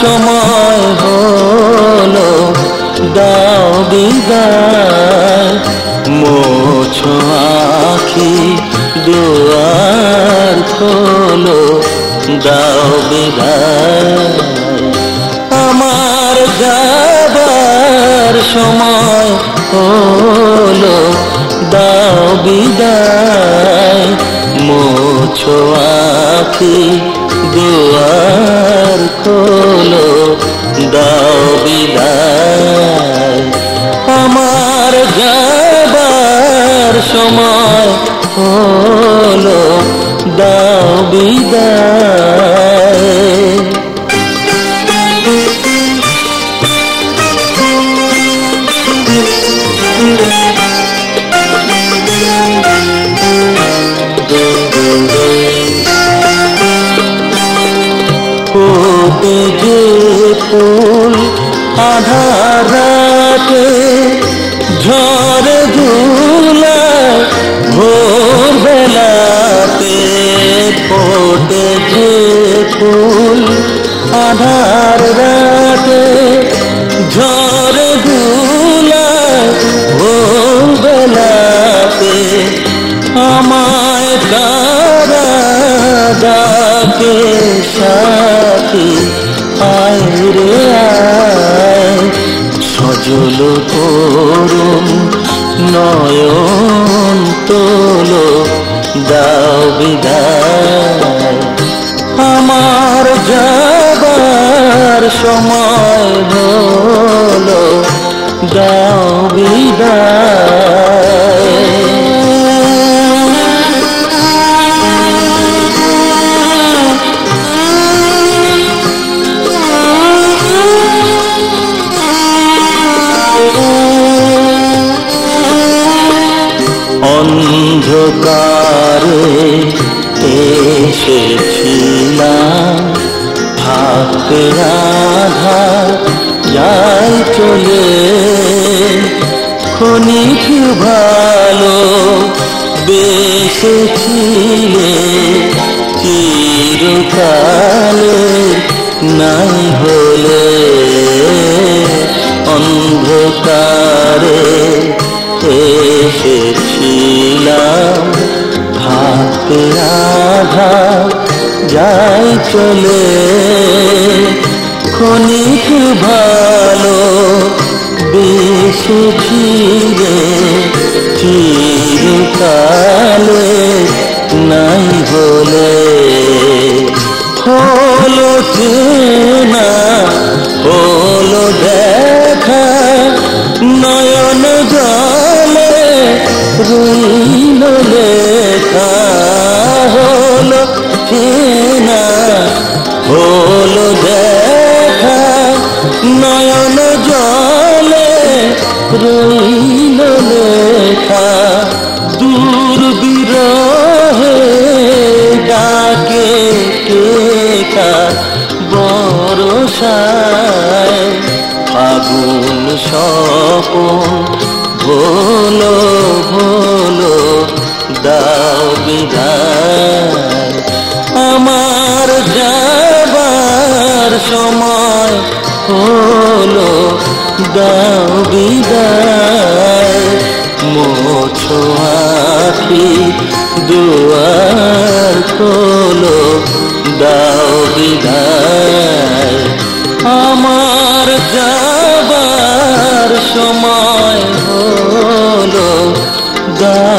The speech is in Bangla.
সময় হলো, দাও বিদায়। মোছো আখি দুয়ার খোলো, দাও বিদায়। আমার যাবার সময় হলো, দাও বিদায়। মোছো আখি দুয়ার খোলো দাও বিদায়। আমার যাবার সময় হলো দাও বিদায়। আধার রাতে ঝড়ে ধুলায় ভোর বেলাতে ফোটে ফুল। আধার রাতে ঝড়ে ধুলায় ভোর বেলাতে আমায় তারা ডাকে। সজল করুন নয়ন তোলো দাও বিদায়। আমার যাবার সময় হলো দাও থাকতে রাধা যাই চলে। ক্ষণিক ভালো বেসেছিলে চিরকালে নাই হলে। অন্ধকারে এসেছিলাম থাকতে রাধা যাই চলে, ক্ষণিক ভালো বেশি রে চিরকালে নাই হলে। হলো চেনা, হলো দেখা, নয়ন জলে রইল চেনা হলো দেখা, নয়ন জলে রইল লেখা, দূর বিরহে ডাকে কেকা, বরসায় ফাগুন স্বপন ভোলো ভোলো দাও বিদায়। সময় হলো, দাও বিদায়। মোছো আখি দুয়ার খোলো, দাও বিদায়। আমার যাবার সময় হলো, দাও